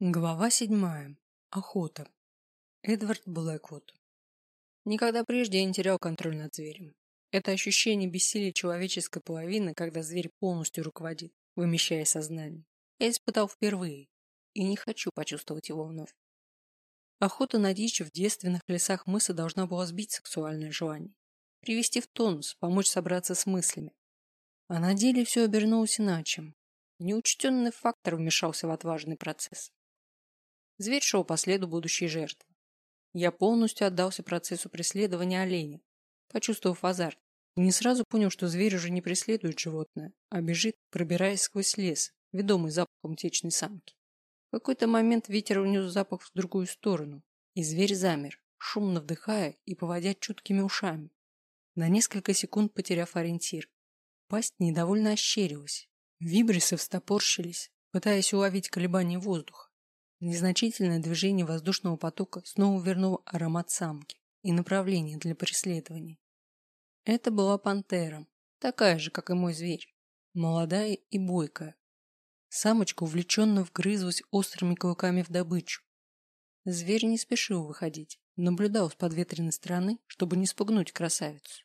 Глава седьмая. Охота. Эдвард Блэквуд. Никогда прежде я не терял контроль над зверем. Это ощущение бессилия человеческой половины, когда зверь полностью руководит, вымещая сознание, я испытал впервые и не хочу почувствовать его вновь. Охота на дичь в девственных лесах мыса должна была сбить сексуальное желание, привести в тонус, помочь собраться с мыслями. А на деле все обернулось иначе. Неучтенный фактор вмешался в отважный процесс. Зверь шел по следу будущей жертвы. Я полностью отдался процессу преследования оленя, почувствовав азарт, и не сразу понял, что зверь уже не преследует животное, а бежит, пробираясь сквозь лес, ведомый запахом течной самки. В какой-то момент ветер унес запах в другую сторону, и зверь замер, шумно вдыхая и поводя чуткими ушами, на несколько секунд потеряв ориентир. Пасть недовольно ощерилась, вибрисы встопорщились, пытаясь уловить колебания воздуха. Незначительное движение воздушного потока снова вернуло аромат самки и направление для преследования. Это была пантера, такая же, как и мой зверь, молодая и бойкая. Самочка увлеченно вгрызлась острыми клыками в добычу. Зверь не спешил выходить, наблюдал с подветренной стороны, чтобы не спугнуть красавицу.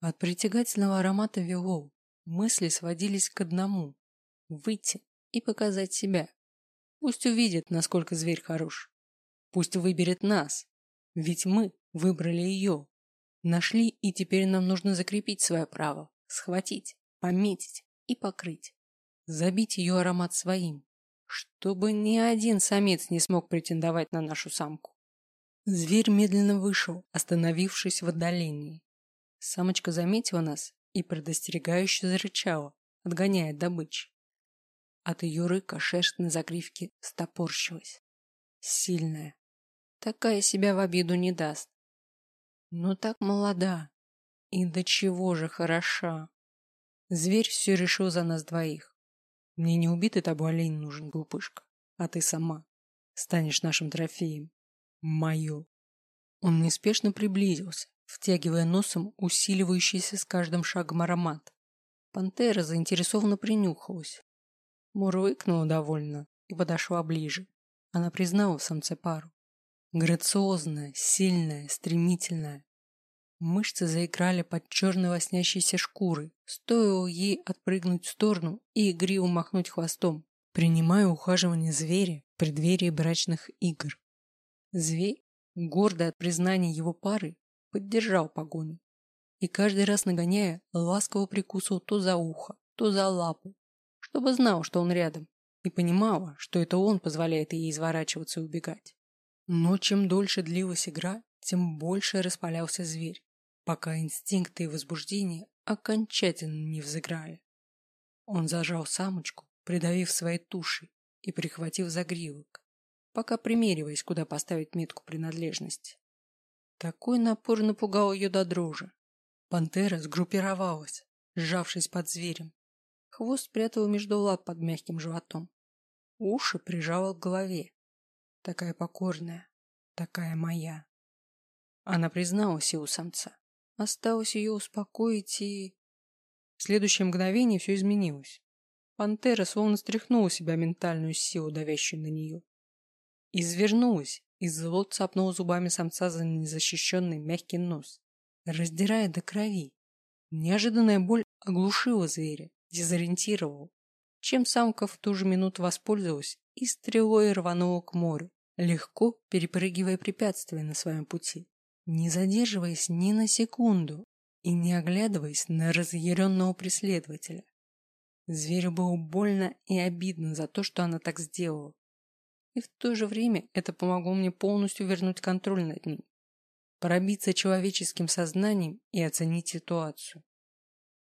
От притягательного аромата вело, мысли сводились к одному – выйти и показать себя. Пусть увидит, насколько зверь хорош. Пусть выберет нас. Ведь мы выбрали ее. Нашли, и теперь нам нужно закрепить свое право. Схватить, пометить и покрыть. Забить ее аромат своим. Чтобы ни один самец не смог претендовать на нашу самку. Зверь медленно вышел, остановившись в отдалении. Самочка заметила нас и предостерегающе зарычала, отгоняя добычу. От ее рыка шерсть на загривке стопорщилась. Сильная. Такая себя в обиду не даст. Но так молода. И до чего же хороша. Зверь все решил за нас двоих. Мне не убитый тобой олень нужен, глупышка, а ты сама. Станешь нашим трофеем. Мою. Он неспешно приблизился, втягивая носом усиливающийся с каждым шагом аромат. Пантера заинтересованно принюхалась, Мурлыкнула довольно и подошла ближе. Она признала в самце пару. Грациозная, сильная, стремительная. Мышцы заиграли под черной лоснящейся шкурой. Стоило ей отпрыгнуть в сторону и игриво махнуть хвостом, принимая ухаживание зверя в преддверии брачных игр. Зверь, гордый от признания его пары, поддержал погоню. И каждый раз нагоняя, ласково прикусывал то за ухо, то за лапу, чтобы знал, что он рядом, и понимала, что это он позволяет ей изворачиваться и убегать. Но чем дольше длилась игра, тем больше распалялся зверь, пока инстинкты и возбуждение окончательно не взыграли. Он зажал самочку, придавив своей тушей и прихватив загривок, пока примериваясь, куда поставить метку принадлежности. Такой напор напугал ее до дрожи. Пантера сгруппировалась, сжавшись под зверем, Хвост спрятала между лап под мягким животом. Уши прижала к голове. Такая покорная, такая моя. Она признала силу самца. Осталось ее успокоить и... В следующее мгновение все изменилось. Пантера словно стряхнула себя ментальную силу, давящую на нее. Извернулась и зло цапнула зубами самца за незащищенный мягкий нос, раздирая до крови. Неожиданная боль оглушила зверя, дезориентировал, чем самка в ту же минуту воспользовалась и стрелой рванула к морю, легко перепрыгивая препятствия на своем пути, не задерживаясь ни на секунду и не оглядываясь на разъяренного преследователя. Зверю было больно и обидно за то, что она так сделала. И в то же время это помогло мне полностью вернуть контроль над ним, пробиться человеческим сознанием и оценить ситуацию.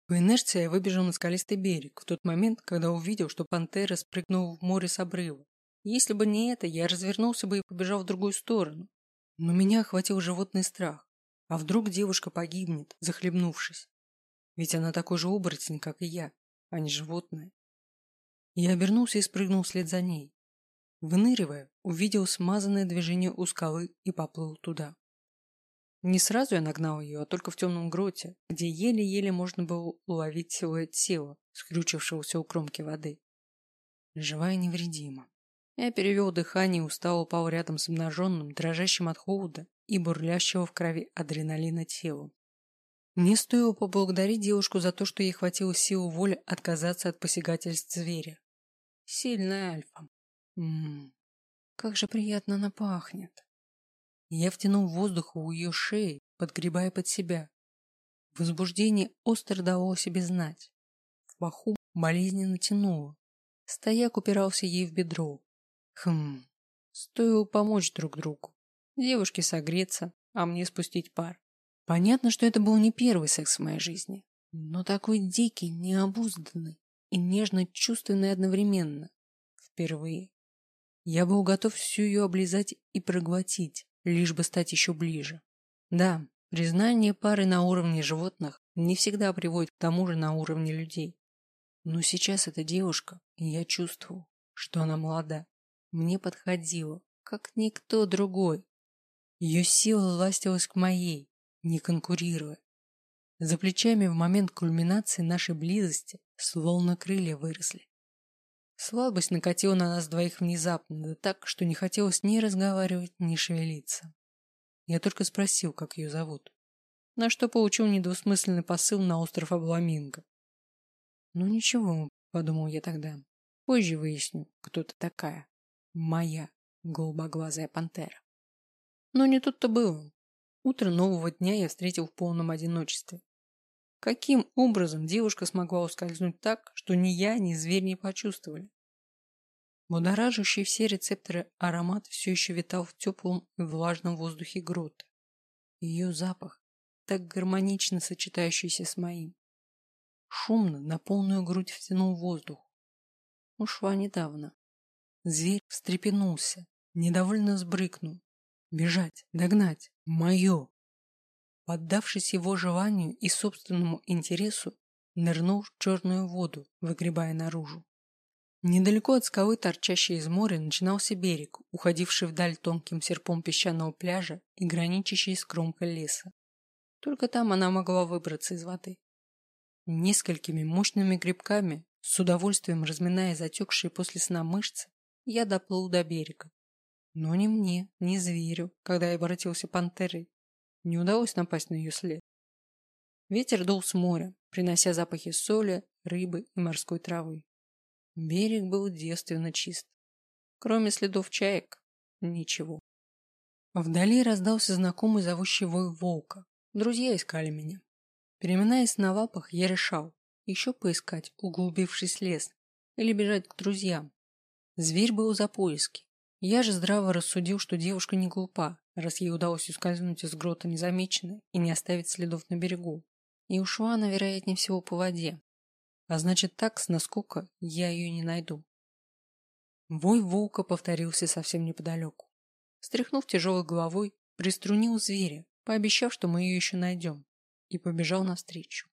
По инерции я выбежал на скалистый берег в тот момент, когда увидел, что пантера спрыгнула в море с обрыва. Если бы не это, я развернулся бы и побежал в другую сторону. Но меня охватил животный страх. А вдруг девушка погибнет, захлебнувшись? Ведь она такой же оборотень, как и я, а не животное. Я обернулся и спрыгнул вслед за ней. Выныривая, увидел смазанное движение у скалы и поплыл туда. Не сразу я нагнал ее, а только в темном гроте, где еле-еле можно было уловить силуэт тела, скрючившегося у кромки воды. Живая невредима. Я перевел дыхание и устало упал рядом с обнаженным, дрожащим от холода и бурлящего в крови адреналина телом. Мне стоило поблагодарить девушку за то, что ей хватило силы воли отказаться от посягательств зверя. Сильная альфа. Ммм, как же приятно она пахнет. Я втянул воздух у ее шеи, подгребая под себя. Возбуждение остро дало о себе знать. В паху болезненно тянуло. Стояк упирался ей в бедро. Хм, стоило помочь друг другу. Девушке согреться, а мне спустить пар. Понятно, что это был не первый секс в моей жизни, но такой дикий, необузданный и нежно-чувственный одновременно. Впервые. Я был готов всю ее облизать и проглотить, лишь бы стать еще ближе. Да, признание пары на уровне животных не всегда приводит к тому же на уровне людей. Но сейчас эта девушка, и я чувствовал, что она молода, мне подходила, как никто другой. Ее сила ластилась к моей, не конкурируя. За плечами в момент кульминации нашей близости словно крылья выросли. Слабость накатила на нас двоих внезапно, да так, что не хотелось ни разговаривать, ни шевелиться. Я только спросил, как ее зовут. На что получил недвусмысленный посыл на остров Абламинго. Ну ничего, подумал я тогда. Позже выясню, кто ты такая. Моя голубоглазая пантера. Но не тут-то было. Утро нового дня я встретил в полном одиночестве. Каким образом девушка смогла ускользнуть так, что ни я, ни зверь не почувствовали? Будоражащий все рецепторы аромат все еще витал в теплом и влажном воздухе грота. Ее запах, так гармонично сочетающийся с моим. Шумно, на полную грудь втянул воздух. Ушла недавно. Зверь встрепенулся, недовольно сбрыкнул. Бежать, догнать, мое. Поддавшись его желанию и собственному интересу, нырнул в черную воду, выгребая наружу. Недалеко от скалы, торчащей из моря, начинался берег, уходивший вдаль тонким серпом песчаного пляжа и граничащий с кромкой леса. Только там она могла выбраться из воды. Несколькими мощными грибками, с удовольствием разминая затекшие после сна мышцы, я доплыл до берега. Но ни мне, ни зверю, когда я обратился пантерой, не удалось напасть на ее след. Ветер дул с моря, принося запахи соли, рыбы и морской травы. Берег был девственно чист. Кроме следов чаек, ничего. Вдали раздался знакомый зовущий вой волка. Друзья искали меня. Переминаясь на лапах, я решал, еще поискать, углубившись лес, или бежать к друзьям. Зверь был за поиски. Я же здраво рассудил, что девушка не глупа, раз ей удалось ускользнуть из грота незамеченной и не оставить следов на берегу. И ушла она, вероятнее всего, по воде. А значит, так, с наскока, я ее не найду. Вой волка повторился совсем неподалеку. Стряхнув тяжелой головой, приструнил зверя, пообещав, что мы ее еще найдем, и побежал навстречу.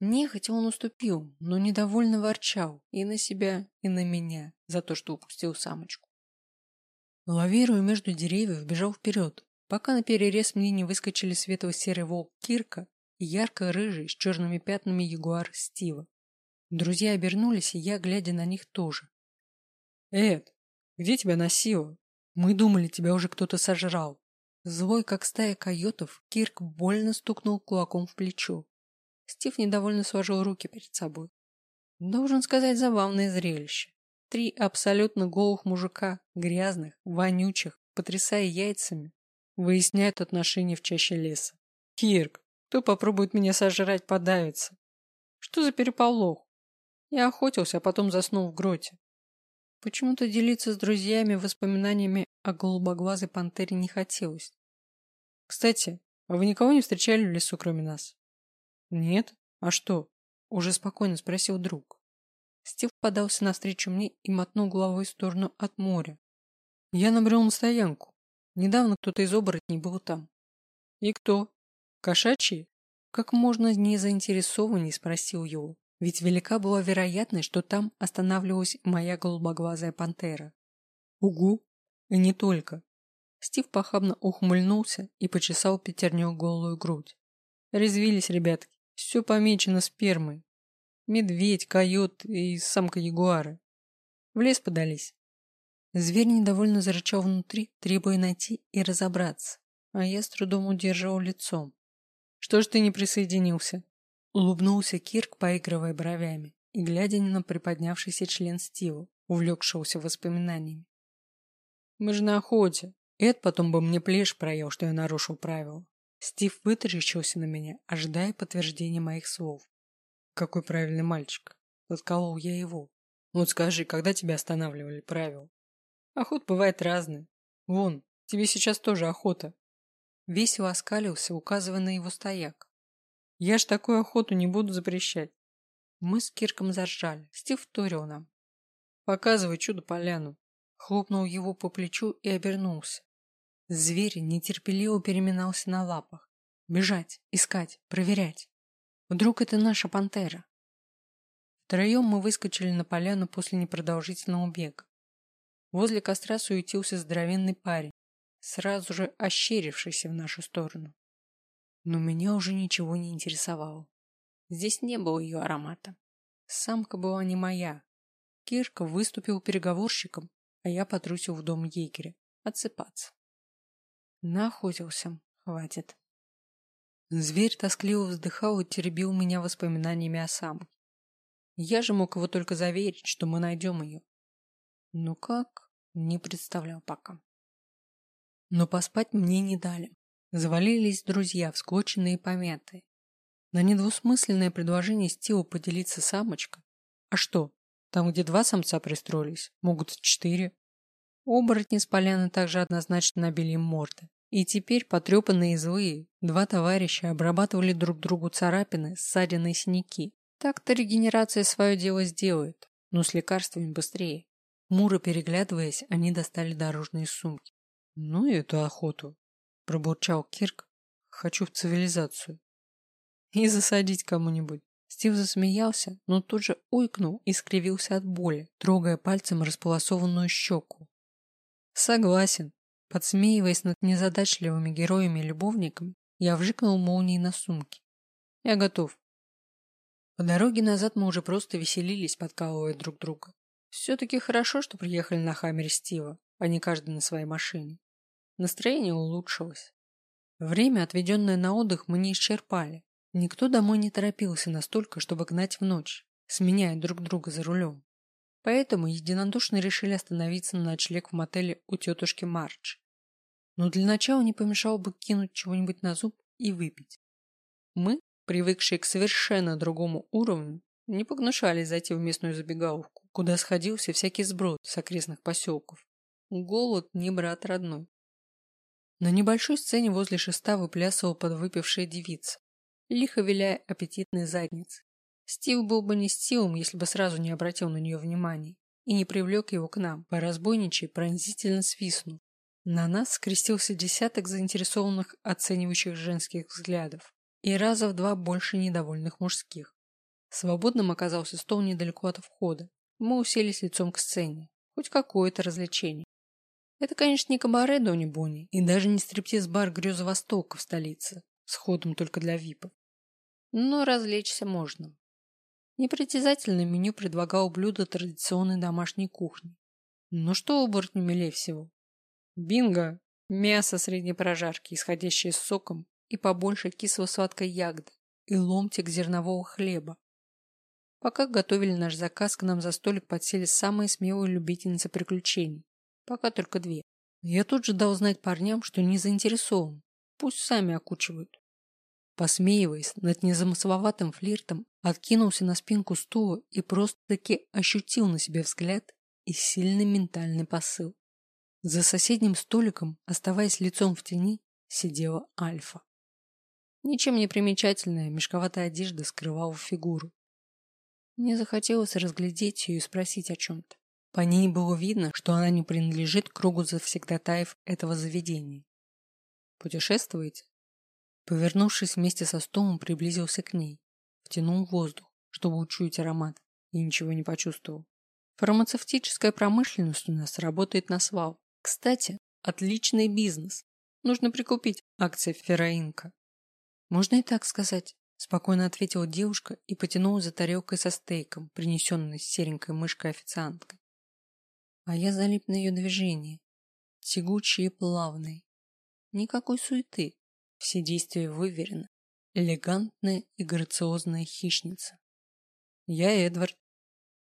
Нехотя он уступил, но недовольно ворчал и на себя, и на меня за то, что упустил самочку. Лавируя между деревьев, бежал вперед, пока на перерез мне не выскочили светло-серый волк Кирка и ярко-рыжий с черными пятнами ягуар Стива. Друзья обернулись, и я, глядя на них, тоже. «Эд, где тебя носило? Мы думали, тебя уже кто-то сожрал». Злой, как стая койотов, Кирк больно стукнул кулаком в плечо. Стив недовольно сложил руки перед собой. Должен сказать, забавное зрелище. Три абсолютно голых мужика, грязных, вонючих, потрясая яйцами, выясняют отношения в чаще леса. Кирк, кто попробует меня сожрать, подавится. Что за переполох? Я охотился, а потом заснул в гроте. Почему-то делиться с друзьями воспоминаниями о голубоглазой пантере не хотелось. Кстати, а вы никого не встречали в лесу, кроме нас? Нет? А что? Уже спокойно спросил друг. Стив подался навстречу мне и мотнул головой в сторону от моря. Я набрел на стоянку. Недавно кто-то из оборотней был там. И кто? Кошачьи? Как можно не заинтересованней спросил его. Ведь велика была вероятность, что там останавливалась моя голубоглазая пантера. Угу. И не только. Стив похабно ухмыльнулся и почесал пятерню голую грудь. Резвились ребятки. Все помечено спермой. Медведь, койот и самка ягуара. В лес подались. Зверь недовольно зарычал внутри, требуя найти и разобраться, а я с трудом удерживал лицом. «Что ж ты не присоединился?» Улыбнулся Кирк, поигрывая бровями и глядя на приподнявшийся член Стива, увлекшегося воспоминаниями. «Мы же на охоте. Эд потом бы мне плешь проел, что я нарушил правила». Стив вытаращился на меня, ожидая подтверждения моих слов. «Какой правильный мальчик!» Подколол я его. «Вот скажи, когда тебя останавливали правила?» «Охот бывает разный. Вон, тебе сейчас тоже охота». Весело оскалился, указывая на его стояк. «Я ж такую охоту не буду запрещать». Мы с Кирком заржали. Стив вторил нам. «Показывай чудо-поляну». Хлопнул его по плечу и обернулся. Зверь нетерпеливо переминался на лапах. Бежать, искать, проверять. Вдруг это наша пантера? Втроем мы выскочили на поляну после непродолжительного бега. Возле костра суетился здоровенный парень, сразу же ощерившийся в нашу сторону. Но меня уже ничего не интересовало. Здесь не было ее аромата. Самка была не моя. Кирка выступил переговорщиком, а я потрусил в дом егеря отсыпаться. Наохотился. Хватит. Зверь тоскливо вздыхал и теребил меня воспоминаниями о самке. Я же мог его только заверить, что мы найдем ее. Ну как? Не представлял пока. Но поспать мне не дали. Завалились друзья, всклоченные и помятые. На недвусмысленное предложение Стива поделиться самочкой. А что, там, где два самца пристроились, могут четыре. Оборотни с поляны также однозначно набили им морды. И теперь, потрепанные и злые, два товарища обрабатывали друг другу царапины, ссадины и синяки. Так-то регенерация свое дело сделает, но с лекарствами быстрее. Муро переглядываясь, они достали дорожные сумки. «Ну и эту охоту», – пробурчал Кирк. «Хочу в цивилизацию». «И засадить кому-нибудь». Стив засмеялся, но тут же ойкнул и скривился от боли, трогая пальцем располосованную щеку. «Согласен», Подсмеиваясь над незадачливыми героями-любовниками, я вжикнул молнией на сумке. Я готов. По дороге назад мы уже просто веселились, подкалывая друг друга. Все-таки хорошо, что приехали на Хаммере Стива, а не каждый на своей машине. Настроение улучшилось. Время, отведенное на отдых, мы не исчерпали. Никто домой не торопился настолько, чтобы гнать в ночь, сменяя друг друга за рулем. Поэтому единодушно решили остановиться на ночлег в мотеле у тетушки Марч. Но для начала не помешало бы кинуть чего-нибудь на зуб и выпить. Мы, привыкшие к совершенно другому уровню, не погнушались зайти в местную забегаловку, куда сходился всякий сброд с окрестных поселков. Голод не брат родной. На небольшой сцене возле шеста выплясывала подвыпившая девица, лихо виляя аппетитной задницей. Стив был бы не Стивом, если бы сразу не обратил на нее внимания и не привлек его к нам, по пронзительно свистнув. На нас скрестился десяток заинтересованных оценивающих женских взглядов и раза в два больше недовольных мужских. Свободным оказался стол недалеко от входа. Мы уселись лицом к сцене. Хоть какое-то развлечение. Это, конечно, не кабаре Дони Бонни и даже не стриптиз-бар Греза Востока в столице, с ходом только для випов. Но развлечься можно. Непритязательное меню предлагало блюда традиционной домашней кухни. Но что оборотню милее всего? Бинго! Мясо средней прожарки, исходящее с соком, и побольше кисло-сладкой ягоды, и ломтик зернового хлеба. Пока готовили наш заказ, к нам за столик подсели самые смелые любительницы приключений. Пока только две. Я тут же дал знать парням, что не заинтересован. Пусть сами окучивают. Посмеиваясь над незамысловатым флиртом, откинулся на спинку стула и просто-таки ощутил на себе взгляд и сильный ментальный посыл. За соседним столиком, оставаясь лицом в тени, сидела Альфа. Ничем не примечательная мешковатая одежда скрывала фигуру. Мне захотелось разглядеть ее и спросить о чем-то. По ней было видно, что она не принадлежит кругу завсегдатаев этого заведения. «Путешествуете?» Повернувшись вместе со столом, приблизился к ней. Втянул воздух, чтобы учуять аромат, и ничего не почувствовал. Фармацевтическая промышленность у нас работает на свал. Кстати, отличный бизнес. Нужно прикупить акции Ферроинка. Можно и так сказать, спокойно ответила девушка и потянула за тарелкой со стейком, принесенной серенькой мышкой официанткой. а я залип на ее движение, тягучие и плавные. Никакой суеты, все действия выверены, элегантная и грациозная хищница. Я Эдвард.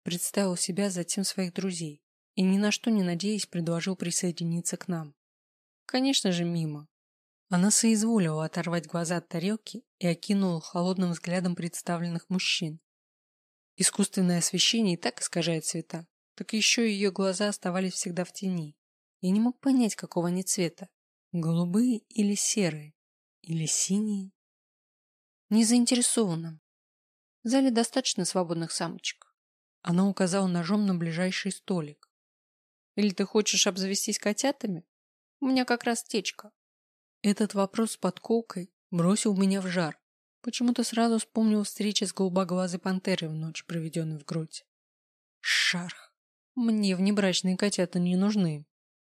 Представил себя, затем своих друзей, и ни на что не надеясь предложил присоединиться к нам. Конечно же, мимо. Она соизволила оторвать глаза от тарелки и окинула холодным взглядом представленных мужчин. Искусственное освещение и так искажает цвета, так еще ее глаза оставались всегда в тени. Я не мог понять, какого они цвета. Голубые или серые? Или синие? Не заинтересованным. В зале достаточно свободных самочек. Она указала ножом на ближайший столик. Или ты хочешь обзавестись котятами? У меня как раз течка. Этот вопрос с подколкой бросил меня в жар. Почему-то сразу вспомнил встречи с голубоглазой пантерой в ночь, проведенной в грудь. Шарх. Мне внебрачные котята не нужны.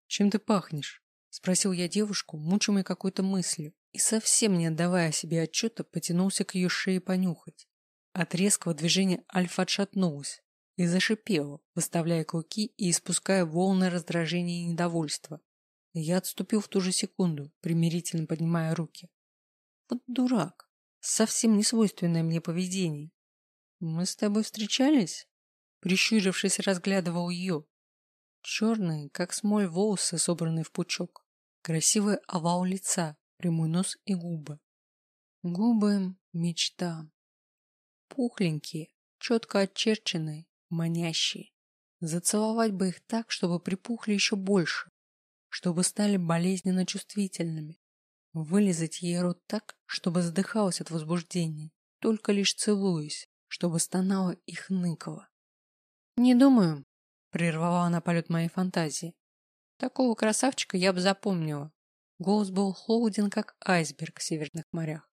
Чем ты пахнешь? Спросил я девушку, мучимой какой-то мыслью, и совсем не отдавая себе отчета, потянулся к ее шее понюхать. От резкого движения Альфа отшатнулась и зашипела, выставляя клыки и испуская волны раздражения и недовольства. Я отступил в ту же секунду, примирительно поднимая руки. Вот дурак. Совсем не свойственное мне поведение. Мы с тобой встречались? Прищурившись, разглядывал ее. Черные, как смоль, волосы, собранные в пучок. Красивый овал лица, прямой нос и губы. Губы — мечта. Пухленькие, четко очерченные, манящие. Зацеловать бы их так, чтобы припухли еще больше, чтобы стали болезненно чувствительными. Вылизать ей рот так, чтобы задыхалась от возбуждения, только лишь целуясь, чтобы стонала и хныкала. «Не думаю», — прервала она полет моей фантазии. «Такого красавчика я бы запомнила. Голос был холоден, как айсберг в северных морях.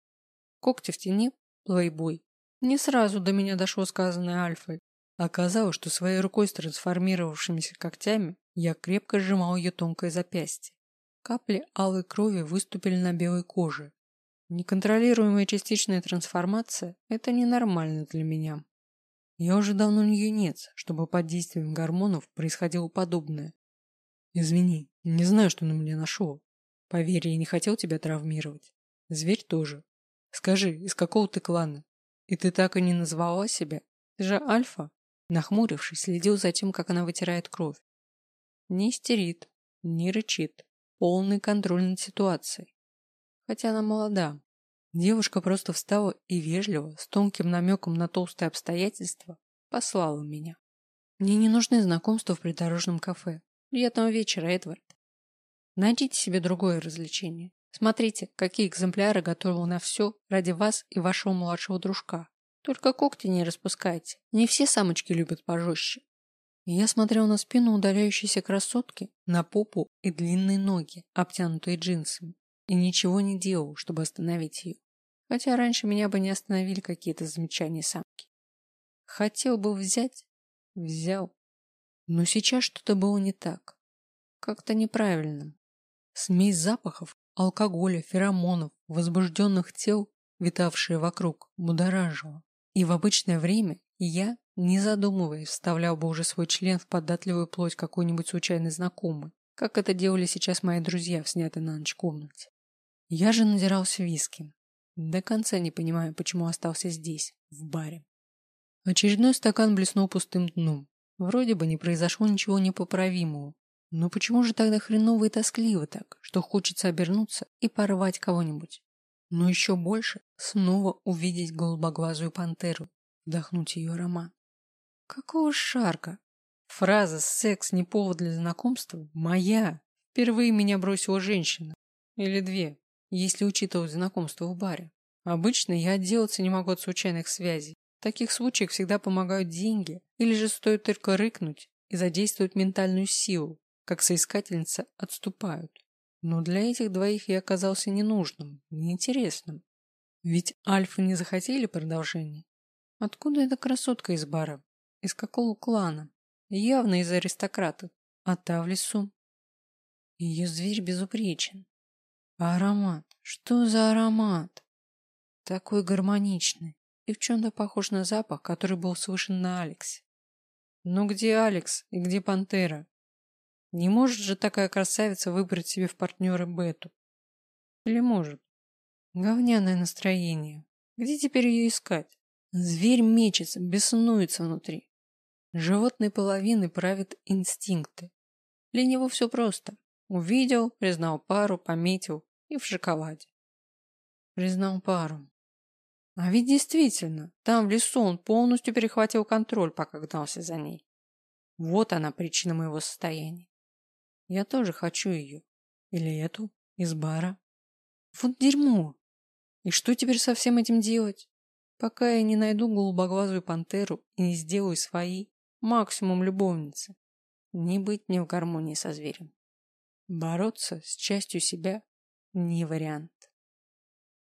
Когти в тени, плейбой. Не сразу до меня дошло сказанное Альфой. Оказалось, что своей рукой с трансформировавшимися когтями я крепко сжимал ее тонкое запястье. Капли алой крови выступили на белой коже. Неконтролируемая частичная трансформация – это ненормально для меня. Я уже давно не юнец, чтобы под действием гормонов происходило подобное. Извини, не знаю, что на меня нашло. Поверь, я не хотел тебя травмировать. Зверь тоже. Скажи, из какого ты клана? И ты так и не назвала себя? Ты же Альфа? Нахмурившись, следил за тем, как она вытирает кровь. Не истерит, не рычит. Полный контроль над ситуацией. Хотя она молода. Девушка просто встала и вежливо, с тонким намеком на толстые обстоятельства, послала меня. Мне не нужны знакомства в придорожном кафе. Приятного вечера, Эдвард. Найдите себе другое развлечение. Смотрите, какие экземпляры готовил на все ради вас и вашего младшего дружка. Только когти не распускайте. Не все самочки любят пожестче. Я смотрел на спину удаляющейся красотки, на попу и длинные ноги, обтянутые джинсами, и ничего не делал, чтобы остановить ее. Хотя раньше меня бы не остановили какие-то замечания самки. Хотел бы взять, взял. Но сейчас что-то было не так. Как-то неправильно. Смесь запахов, алкоголя, феромонов, возбужденных тел, витавшие вокруг, будоражила. И в обычное время я, не задумываясь, вставлял бы уже свой член в податливую плоть какой-нибудь случайной знакомой, как это делали сейчас мои друзья в снятой на ночь комнате. Я же надирался виски. До конца не понимаю, почему остался здесь, в баре. Очередной стакан блеснул пустым дном. Вроде бы не произошло ничего непоправимого. Но почему же тогда хреново и тоскливо так, что хочется обернуться и порвать кого-нибудь? Но еще больше снова увидеть голубоглазую пантеру, вдохнуть ее аромат. Какого шарка? Фраза «секс не повод для знакомства» моя. Впервые меня бросила женщина. Или две, если учитывать знакомство в баре. Обычно я отделаться не могу от случайных связей. В таких случаях всегда помогают деньги, или же стоит только рыкнуть и задействовать ментальную силу, как соискательница отступают. Но для этих двоих я оказался ненужным, неинтересным. Ведь альфы не захотели продолжения. Откуда эта красотка из бара? Из какого клана? Явно из аристократов. А та в лесу. Ее зверь безупречен. Аромат? Что за аромат? Такой гармоничный и в чем-то похож на запах, который был слышен на Алексе. Но где Алекс и где Пантера? Не может же такая красавица выбрать себе в партнеры Бету? Или может? Говняное настроение. Где теперь ее искать? Зверь мечется, беснуется внутри. Животной половины правят инстинкты. Для него все просто. Увидел, признал пару, пометил и в шоколаде. Признал пару. А ведь действительно, там в лесу он полностью перехватил контроль, пока гнался за ней. Вот она причина моего состояния. Я тоже хочу ее. Или эту, из бара. Вот дерьмо. И что теперь со всем этим делать? Пока я не найду голубоглазую пантеру и не сделаю свои, максимум любовницы, не быть мне в гармонии со зверем. Бороться с частью себя не вариант.